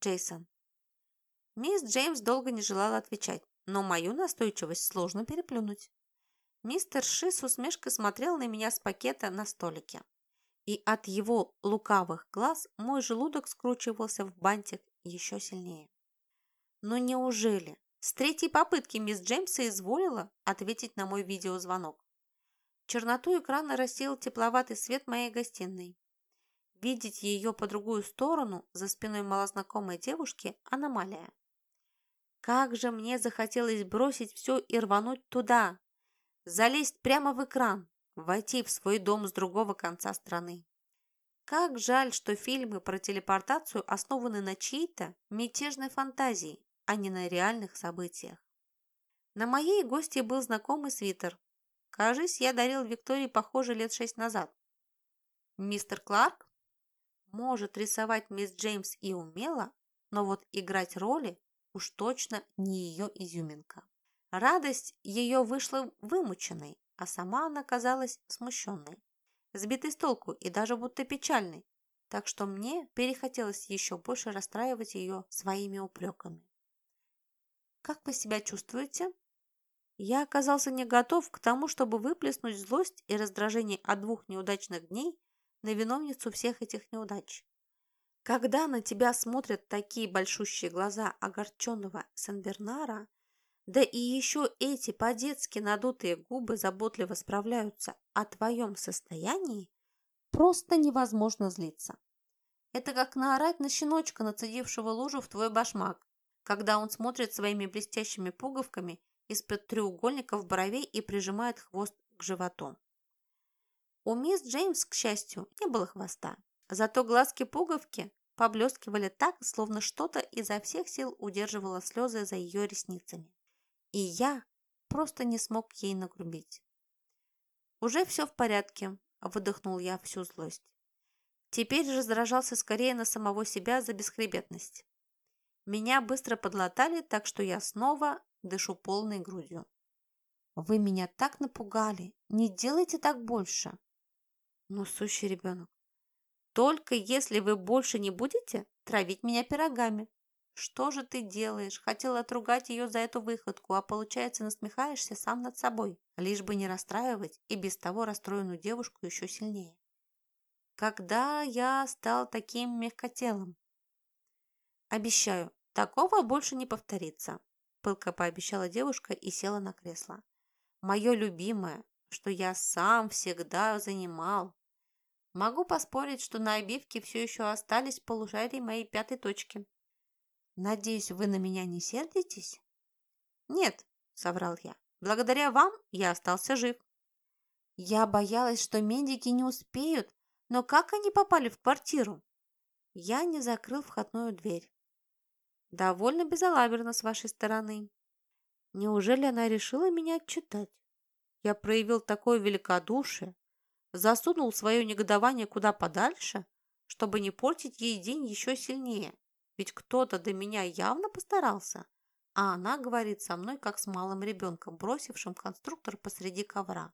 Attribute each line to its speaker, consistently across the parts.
Speaker 1: Джейсон. Мисс Джеймс долго не желала отвечать, но мою настойчивость сложно переплюнуть. Мистер Ши с усмешкой смотрел на меня с пакета на столике. И от его лукавых глаз мой желудок скручивался в бантик еще сильнее. Но неужели с третьей попытки мисс Джеймса изволила ответить на мой видеозвонок? Черноту экрана рассеял тепловатый свет моей гостиной. Видеть ее по другую сторону, за спиной малознакомой девушки – аномалия. Как же мне захотелось бросить все и рвануть туда, залезть прямо в экран, войти в свой дом с другого конца страны. Как жаль, что фильмы про телепортацию основаны на чьей-то мятежной фантазии, а не на реальных событиях. На моей гости был знакомый свитер. Кажись, я дарил Виктории похоже лет шесть назад. Мистер Кларк может рисовать мисс Джеймс и умело, но вот играть роли уж точно не ее изюминка. Радость ее вышла вымученной, а сама она казалась смущенной, сбитой с толку и даже будто печальной, так что мне перехотелось еще больше расстраивать ее своими упреками. «Как вы себя чувствуете?» Я оказался не готов к тому, чтобы выплеснуть злость и раздражение от двух неудачных дней на виновницу всех этих неудач. Когда на тебя смотрят такие большущие глаза огорченного Сен-Бернара, да и еще эти по-детски надутые губы заботливо справляются о твоем состоянии, просто невозможно злиться. Это как наорать на щеночка, нацедившего лужу в твой башмак, когда он смотрит своими блестящими пуговками из-под треугольников бровей и прижимает хвост к животу. У мисс Джеймс, к счастью, не было хвоста. Зато глазки-пуговки поблескивали так, словно что-то изо всех сил удерживало слезы за ее ресницами. И я просто не смог ей нагрубить. «Уже все в порядке», – выдохнул я всю злость. Теперь раздражался скорее на самого себя за бесхребетность. Меня быстро подлатали, так что я снова дышу полной грудью. «Вы меня так напугали! Не делайте так больше!» «Ну, сущий ребенок, только если вы больше не будете травить меня пирогами. Что же ты делаешь? Хотел отругать ее за эту выходку, а получается насмехаешься сам над собой, лишь бы не расстраивать и без того расстроенную девушку еще сильнее. Когда я стал таким мягкотелым? Обещаю, такого больше не повторится, пылко пообещала девушка и села на кресло. Мое любимое, что я сам всегда занимал, Могу поспорить, что на обивке все еще остались полушарии моей пятой точки. Надеюсь, вы на меня не сердитесь? Нет, соврал я. Благодаря вам я остался жив. Я боялась, что медики не успеют, но как они попали в квартиру? Я не закрыл входную дверь. Довольно безалаберно с вашей стороны. Неужели она решила меня отчитать? Я проявил такое великодушие, засунул свое негодование куда подальше, чтобы не портить ей день еще сильнее. Ведь кто-то до меня явно постарался, а она говорит со мной, как с малым ребенком, бросившим конструктор посреди ковра.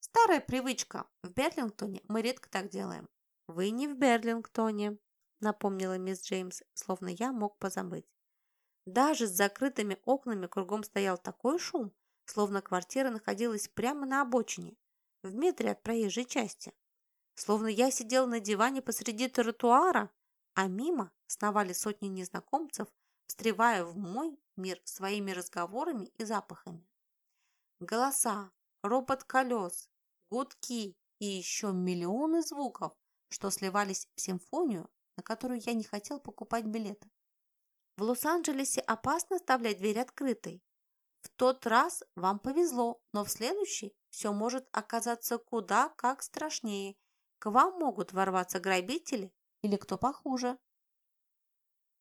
Speaker 1: Старая привычка. В Берлингтоне мы редко так делаем. Вы не в Берлингтоне, напомнила мисс Джеймс, словно я мог позабыть. Даже с закрытыми окнами кругом стоял такой шум, словно квартира находилась прямо на обочине, в метре от проезжей части. Словно я сидел на диване посреди тротуара, а мимо сновали сотни незнакомцев, встревая в мой мир своими разговорами и запахами. Голоса, ропот колес, гудки и еще миллионы звуков, что сливались в симфонию, на которую я не хотел покупать билеты. В Лос-Анджелесе опасно оставлять дверь открытой. В тот раз вам повезло, но в следующий все может оказаться куда как страшнее. К вам могут ворваться грабители или кто похуже.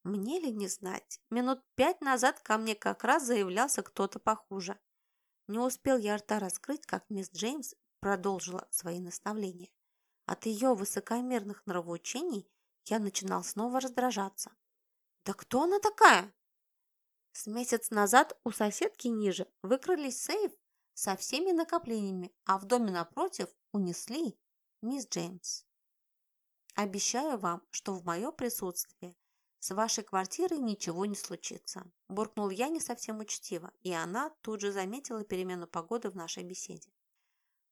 Speaker 1: Мне ли не знать, минут пять назад ко мне как раз заявлялся кто-то похуже. Не успел я рта раскрыть, как мисс Джеймс продолжила свои наставления. От ее высокомерных нравоучений я начинал снова раздражаться. «Да кто она такая?» С месяц назад у соседки ниже выкрали сейф со всеми накоплениями, а в доме напротив унесли мисс Джеймс. Обещаю вам, что в мое присутствие с вашей квартирой ничего не случится. Буркнул я не совсем учтиво, и она тут же заметила перемену погоды в нашей беседе.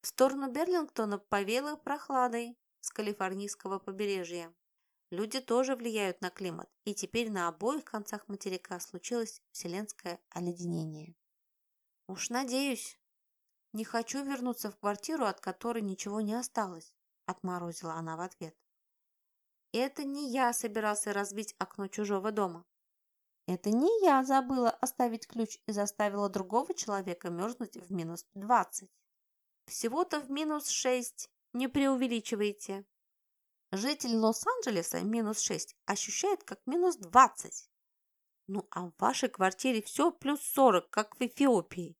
Speaker 1: В сторону Берлингтона повело прохладой с калифорнийского побережья. Люди тоже влияют на климат, и теперь на обоих концах материка случилось вселенское оледенение. Уж надеюсь. Не хочу вернуться в квартиру, от которой ничего не осталось, отморозила она в ответ. Это не я собирался разбить окно чужого дома. Это не я забыла оставить ключ и заставила другого человека мерзнуть в минус двадцать. Всего-то в минус шесть, не преувеличивайте. Житель Лос-Анджелеса минус шесть ощущает как минус двадцать. Ну, а в вашей квартире все плюс сорок, как в Эфиопии.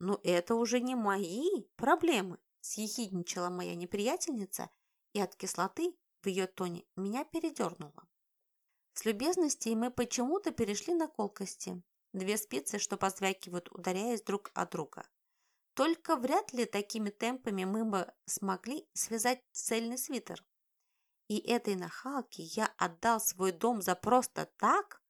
Speaker 1: Ну, это уже не мои проблемы, съехидничала моя неприятельница, и от кислоты в ее тоне меня передернуло. С любезностей мы почему-то перешли на колкости. Две спицы, что позвякивают, ударяясь друг от друга. Только вряд ли такими темпами мы бы смогли связать цельный свитер. И этой нахалке я отдал свой дом за просто так,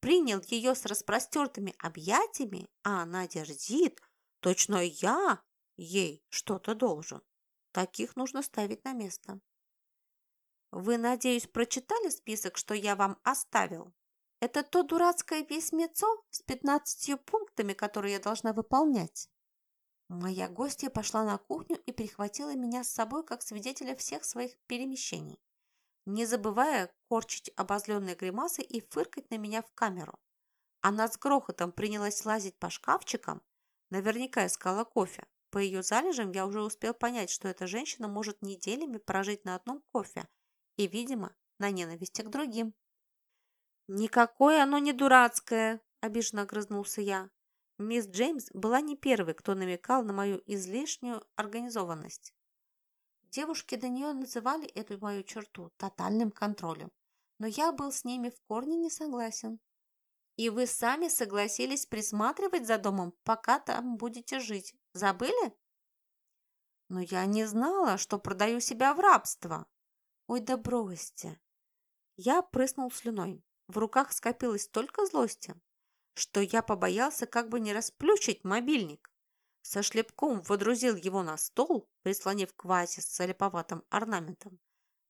Speaker 1: принял ее с распростертыми объятиями, а она дерзит, точно я ей что-то должен. Таких нужно ставить на место. Вы, надеюсь, прочитали список, что я вам оставил? Это то дурацкое письмецо с пятнадцатью пунктами, которые я должна выполнять. Моя гостья пошла на кухню и прихватила меня с собой как свидетеля всех своих перемещений, не забывая корчить обозленные гримасы и фыркать на меня в камеру. Она с грохотом принялась лазить по шкафчикам, наверняка искала кофе. По ее залежам я уже успел понять, что эта женщина может неделями прожить на одном кофе и, видимо, на ненависти к другим. «Никакое оно не дурацкое!» – обиженно огрызнулся я. Мисс Джеймс была не первой, кто намекал на мою излишнюю организованность. Девушки до нее называли эту мою черту тотальным контролем, но я был с ними в корне не согласен. И вы сами согласились присматривать за домом, пока там будете жить. Забыли? Но я не знала, что продаю себя в рабство. Ой, да бросьте. Я прыснул слюной. В руках скопилось столько злости, что я побоялся как бы не расплющить мобильник. Со шлепком водрузил его на стол, прислонив к вазе с залиповатым орнаментом.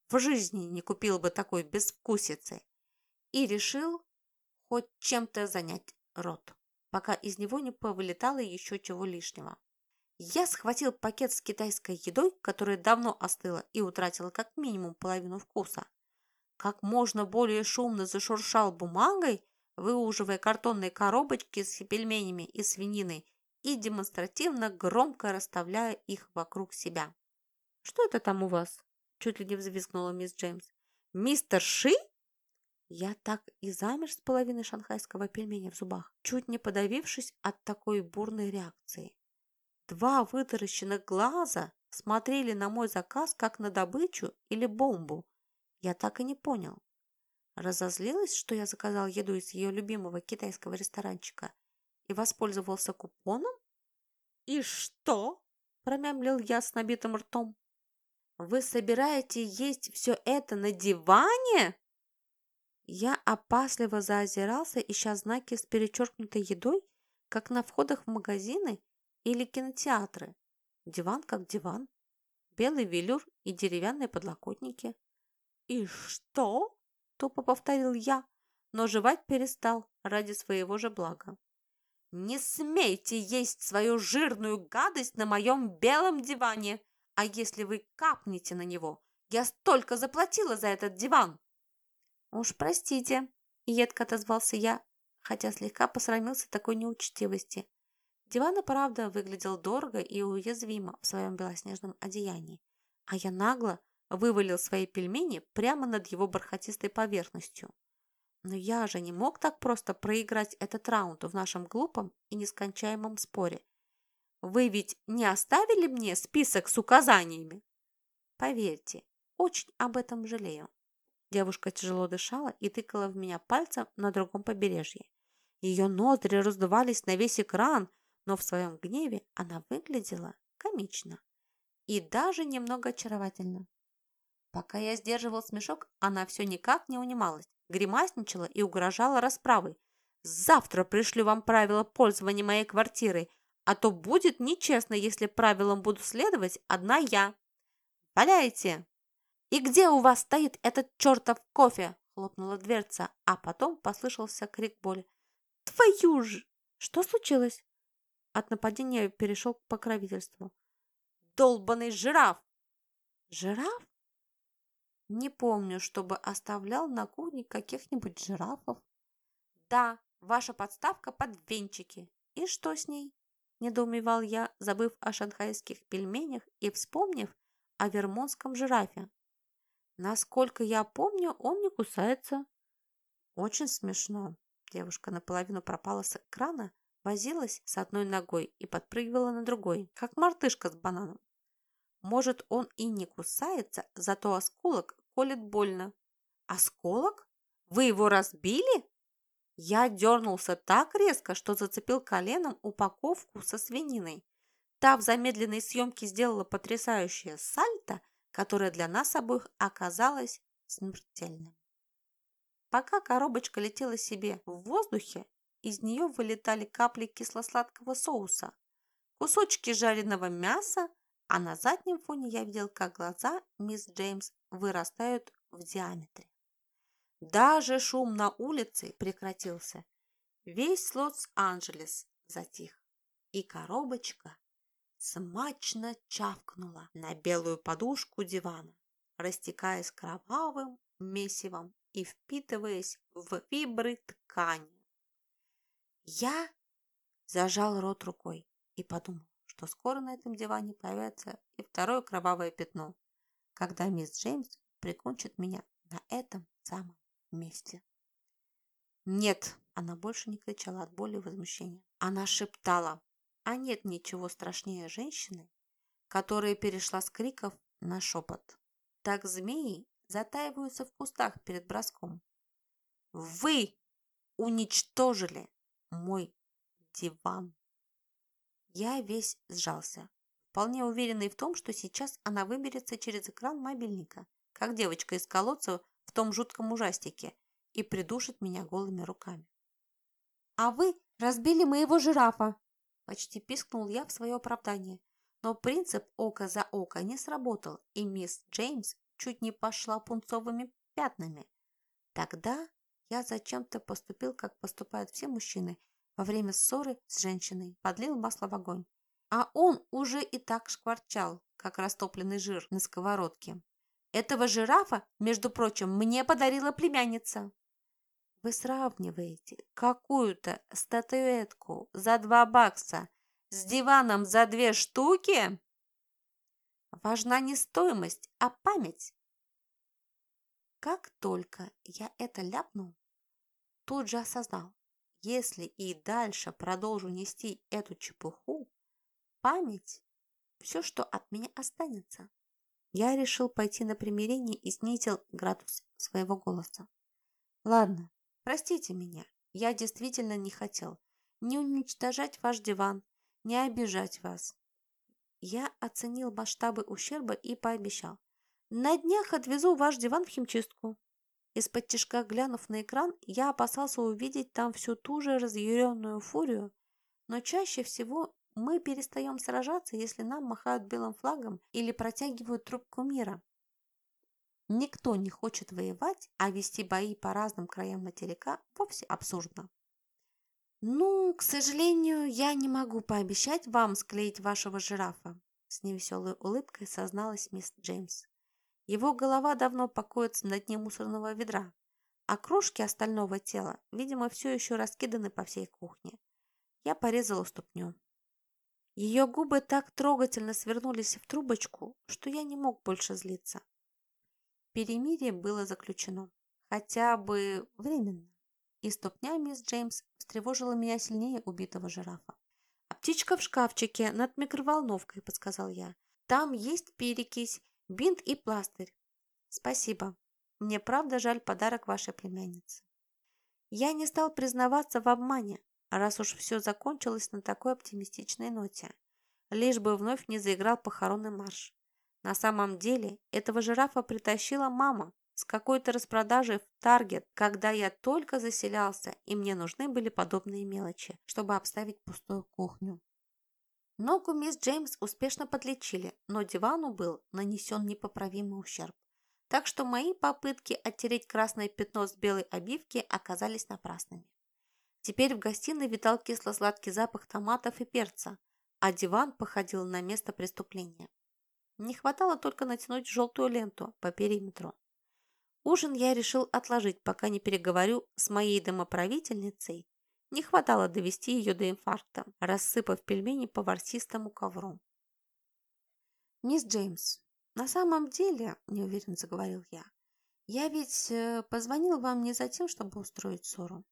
Speaker 1: В жизни не купил бы такой безвкусицы. И решил хоть чем-то занять рот, пока из него не повылетало еще чего лишнего. Я схватил пакет с китайской едой, которая давно остыла и утратила как минимум половину вкуса. Как можно более шумно зашуршал бумагой, выуживая картонные коробочки с пельменями и свининой и демонстративно громко расставляя их вокруг себя. «Что это там у вас?» – чуть ли не взвизгнула мисс Джеймс. «Мистер Ши?» Я так и замер с половиной шанхайского пельменя в зубах, чуть не подавившись от такой бурной реакции. Два вытаращенных глаза смотрели на мой заказ как на добычу или бомбу. Я так и не понял, Разозлилась, что я заказал еду из ее любимого китайского ресторанчика и воспользовался купоном? «И что?» – промямлил я с набитым ртом. «Вы собираете есть все это на диване?» Я опасливо заозирался, ища знаки с перечеркнутой едой, как на входах в магазины или кинотеатры. Диван как диван, белый велюр и деревянные подлокотники. «И что?» тупо повторил я, но жевать перестал ради своего же блага. «Не смейте есть свою жирную гадость на моем белом диване, а если вы капнете на него, я столько заплатила за этот диван!» «Уж простите», — едко отозвался я, хотя слегка посрамился такой неучтивости. Диван и правда выглядел дорого и уязвимо в своем белоснежном одеянии, а я нагло вывалил свои пельмени прямо над его бархатистой поверхностью. Но я же не мог так просто проиграть этот раунд в нашем глупом и нескончаемом споре. Вы ведь не оставили мне список с указаниями? Поверьте, очень об этом жалею. Девушка тяжело дышала и тыкала в меня пальцем на другом побережье. Ее ноздри раздувались на весь экран, но в своем гневе она выглядела комично и даже немного очаровательно. Пока я сдерживал смешок, она все никак не унималась. гримасничала и угрожала расправой. «Завтра пришлю вам правила пользования моей квартирой, а то будет нечестно, если правилам буду следовать одна я. Валяйте!» «И где у вас стоит этот чертов кофе?» хлопнула дверца, а потом послышался крик боли. «Твою ж! Что случилось?» От нападения перешел к покровительству. «Долбанный жираф!» «Жираф?» Не помню, чтобы оставлял на кухне каких-нибудь жирафов. «Да, ваша подставка под венчики. И что с ней?» Недоумевал я, забыв о шанхайских пельменях и вспомнив о вермонтском жирафе. Насколько я помню, он не кусается. Очень смешно. Девушка наполовину пропала с экрана, возилась с одной ногой и подпрыгивала на другой, как мартышка с бананом. Может, он и не кусается, зато осколок колет больно. Осколок? Вы его разбили? Я дернулся так резко, что зацепил коленом упаковку со свининой. Та в замедленной съемке сделала потрясающее сальто – которое для нас обоих оказалось смертельным. Пока коробочка летела себе в воздухе, из нее вылетали капли кисло-сладкого соуса, кусочки жареного мяса, а на заднем фоне я видел, как глаза мисс Джеймс вырастают в диаметре. Даже шум на улице прекратился. Весь Лос-Анджелес затих, и коробочка смачно чавкнула на белую подушку дивана, растекаясь кровавым месивом и впитываясь в фибры ткани. Я зажал рот рукой и подумал, что скоро на этом диване появится и второе кровавое пятно, когда мисс Джеймс прикончит меня на этом самом месте. Нет, она больше не кричала от боли и возмущения. Она шептала, а нет ничего страшнее женщины, которая перешла с криков на шепот. Так змеи затаиваются в кустах перед броском. Вы уничтожили мой диван. Я весь сжался, вполне уверенный в том, что сейчас она выберется через экран мобильника, как девочка из колодца в том жутком ужастике, и придушит меня голыми руками. «А вы разбили моего жирафа!» Почти пискнул я в свое оправдание. Но принцип око за око не сработал, и мисс Джеймс чуть не пошла пунцовыми пятнами. Тогда я зачем-то поступил, как поступают все мужчины во время ссоры с женщиной, подлил масло в огонь. А он уже и так шкварчал, как растопленный жир на сковородке. Этого жирафа, между прочим, мне подарила племянница. Вы сравниваете какую-то статуэтку за два бакса с диваном за две штуки? Важна не стоимость, а память. Как только я это ляпнул, тут же осознал, если и дальше продолжу нести эту чепуху, память – все, что от меня останется. Я решил пойти на примирение и снизил градус своего голоса. Ладно, Простите меня, я действительно не хотел не уничтожать ваш диван, не обижать вас. Я оценил масштабы ущерба и пообещал. На днях отвезу ваш диван в химчистку. Из-под тяжка глянув на экран, я опасался увидеть там всю ту же разъяренную фурию, но чаще всего мы перестаем сражаться, если нам махают белым флагом или протягивают трубку мира. Никто не хочет воевать, а вести бои по разным краям материка вовсе абсурдно. «Ну, к сожалению, я не могу пообещать вам склеить вашего жирафа», с невеселой улыбкой созналась мисс Джеймс. Его голова давно покоится на дне мусорного ведра, а крошки остального тела, видимо, все еще раскиданы по всей кухне. Я порезала ступню. Ее губы так трогательно свернулись в трубочку, что я не мог больше злиться. Перемирие было заключено, хотя бы временно, и ступня мисс Джеймс встревожила меня сильнее убитого жирафа. «А птичка в шкафчике над микроволновкой», – подсказал я. «Там есть перекись, бинт и пластырь». «Спасибо. Мне правда жаль подарок вашей племяннице». Я не стал признаваться в обмане, раз уж все закончилось на такой оптимистичной ноте, лишь бы вновь не заиграл похоронный марш. На самом деле этого жирафа притащила мама, с какой-то распродажей в Таргет, когда я только заселялся, и мне нужны были подобные мелочи, чтобы обставить пустую кухню. Ногу мисс Джеймс успешно подлечили, но дивану был нанесен непоправимый ущерб. Так что мои попытки оттереть красное пятно с белой обивки оказались напрасными. Теперь в гостиной витал кисло-сладкий запах томатов и перца, а диван походил на место преступления. Не хватало только натянуть желтую ленту по периметру. Ужин я решил отложить, пока не переговорю с моей домоправительницей. Не хватало довести ее до инфаркта, рассыпав пельмени по ворсистому ковру. «Мисс Джеймс, на самом деле, – неуверенно заговорил я, – я ведь э, позвонил вам не за тем, чтобы устроить ссору».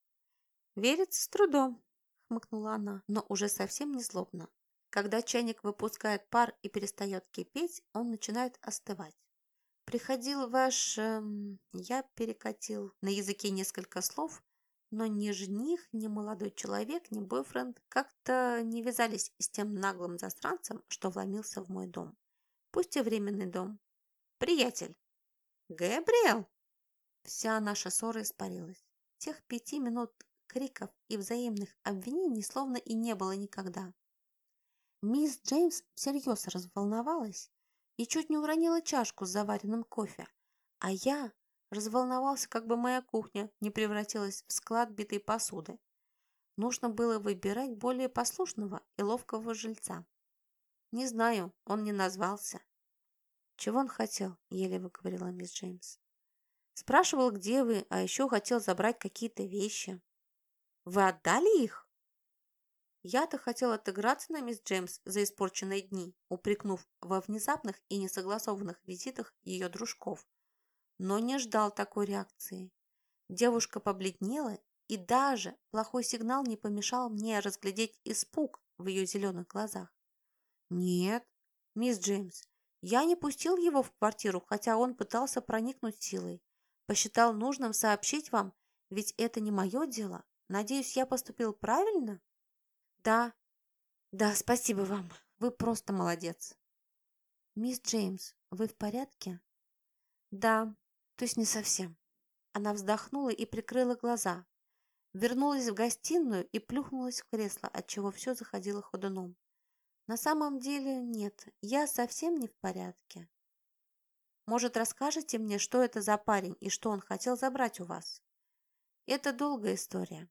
Speaker 1: «Верится с трудом», – хмыкнула она, но уже совсем не злобно. Когда чайник выпускает пар и перестает кипеть, он начинает остывать. Приходил ваш... Эм, я перекатил на языке несколько слов, но ни жених, ни молодой человек, ни бойфренд как-то не вязались с тем наглым застранцем, что вломился в мой дом. Пусть и временный дом. Приятель. Габриэл. Вся наша ссора испарилась. Тех пяти минут криков и взаимных обвинений словно и не было никогда. Мисс Джеймс всерьез разволновалась и чуть не уронила чашку с заваренным кофе, а я разволновался, как бы моя кухня не превратилась в склад битой посуды. Нужно было выбирать более послушного и ловкого жильца. Не знаю, он не назвался. Чего он хотел, еле выговорила мисс Джеймс. Спрашивал, где вы, а еще хотел забрать какие-то вещи. Вы отдали их? Я-то хотел отыграться на мисс Джеймс за испорченные дни, упрекнув во внезапных и несогласованных визитах ее дружков, но не ждал такой реакции. Девушка побледнела, и даже плохой сигнал не помешал мне разглядеть испуг в ее зеленых глазах. «Нет, мисс Джеймс, я не пустил его в квартиру, хотя он пытался проникнуть силой. Посчитал нужным сообщить вам, ведь это не мое дело. Надеюсь, я поступил правильно?» Да, да, спасибо вам. Вы просто молодец. Мисс Джеймс, вы в порядке? Да, то есть не совсем. Она вздохнула и прикрыла глаза. Вернулась в гостиную и плюхнулась в кресло, отчего все заходило ходуном. На самом деле нет, я совсем не в порядке. Может, расскажете мне, что это за парень и что он хотел забрать у вас? Это долгая история.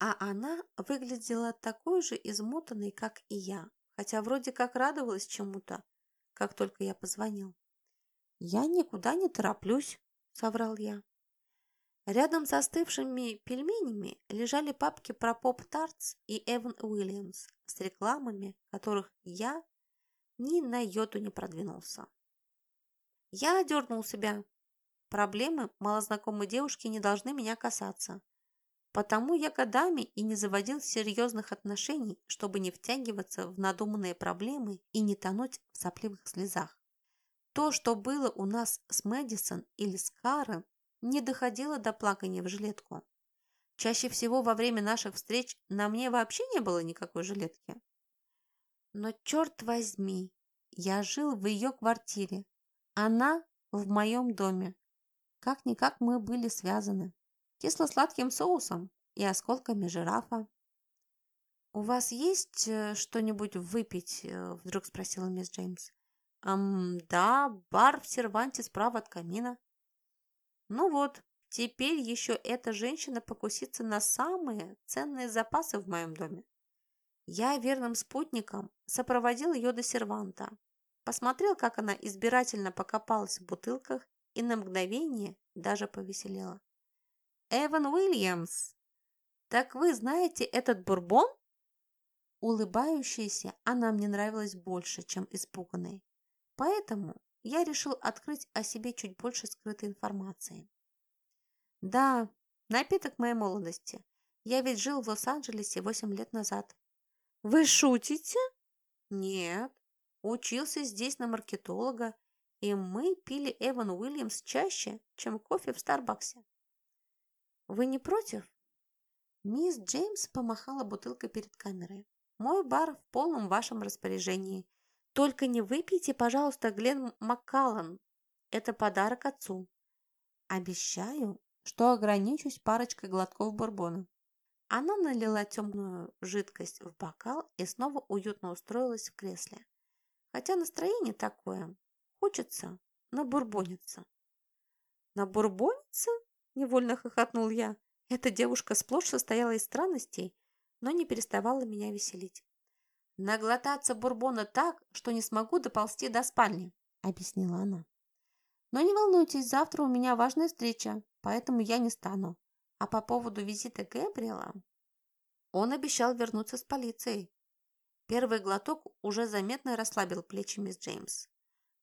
Speaker 1: А она выглядела такой же измотанной, как и я, хотя вроде как радовалась чему-то, как только я позвонил. «Я никуда не тороплюсь», — соврал я. Рядом с остывшими пельменями лежали папки про Поп-Тартс и Эван Уильямс с рекламами, которых я ни на йоту не продвинулся. Я одернул себя. Проблемы малознакомой девушки не должны меня касаться. Потому я годами и не заводил серьезных отношений, чтобы не втягиваться в надуманные проблемы и не тонуть в сопливых слезах. То, что было у нас с Мэдисон или с Карен, не доходило до плакания в жилетку. Чаще всего во время наших встреч на мне вообще не было никакой жилетки. Но черт возьми, я жил в ее квартире, она в моем доме. Как-никак мы были связаны кисло-сладким соусом и осколками жирафа. «У вас есть э, что-нибудь выпить?» э, – вдруг спросила мисс Джеймс. «Эм, да, бар в серванте справа от камина». «Ну вот, теперь еще эта женщина покусится на самые ценные запасы в моем доме». Я верным спутником сопроводил ее до серванта, посмотрел, как она избирательно покопалась в бутылках и на мгновение даже повеселела. Эван Уильямс, так вы знаете этот бурбон? Улыбающаяся она мне нравилась больше, чем испуганной. Поэтому я решил открыть о себе чуть больше скрытой информации. Да, напиток моей молодости. Я ведь жил в Лос-Анджелесе 8 лет назад. Вы шутите? Нет. Учился здесь на маркетолога, и мы пили Эван Уильямс чаще, чем кофе в Старбаксе. Вы не против? Мисс Джеймс помахала бутылкой перед камерой. Мой бар в полном вашем распоряжении. Только не выпейте, пожалуйста, Глен Маккаллан. Это подарок отцу. Обещаю, что ограничусь парочкой глотков бурбона. Она налила темную жидкость в бокал и снова уютно устроилась в кресле. Хотя настроение такое. Хочется набурбониться. Набурбониться? Невольно хохотнул я. Эта девушка сплошь состояла из странностей, но не переставала меня веселить. «Наглотаться бурбона так, что не смогу доползти до спальни», — объяснила она. «Но не волнуйтесь, завтра у меня важная встреча, поэтому я не стану. А по поводу визита Гэбриэла...» Он обещал вернуться с полицией. Первый глоток уже заметно расслабил плечи мисс Джеймс.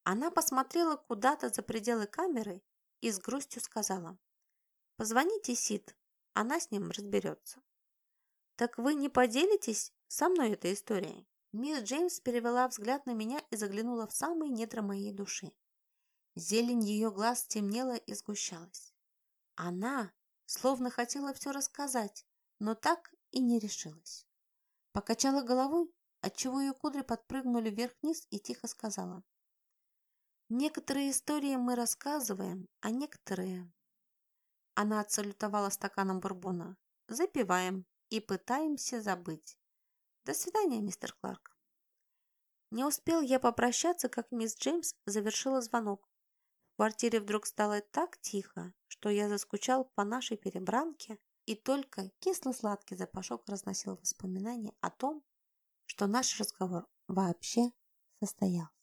Speaker 1: Она посмотрела куда-то за пределы камеры и с грустью сказала. «Позвоните Сид, она с ним разберется». «Так вы не поделитесь со мной этой историей?» Мисс Джеймс перевела взгляд на меня и заглянула в самые недра моей души. Зелень ее глаз темнела и сгущалась. Она словно хотела все рассказать, но так и не решилась. Покачала головой, отчего ее кудри подпрыгнули вверх-вниз и тихо сказала. «Некоторые истории мы рассказываем, а некоторые...» Она отсалютовала стаканом бурбона. «Запиваем и пытаемся забыть. До свидания, мистер Кларк. Не успел я попрощаться, как мисс Джеймс завершила звонок. В квартире вдруг стало так тихо, что я заскучал по нашей перебранке, и только кисло-сладкий запашок разносил воспоминания о том, что наш разговор вообще состоялся.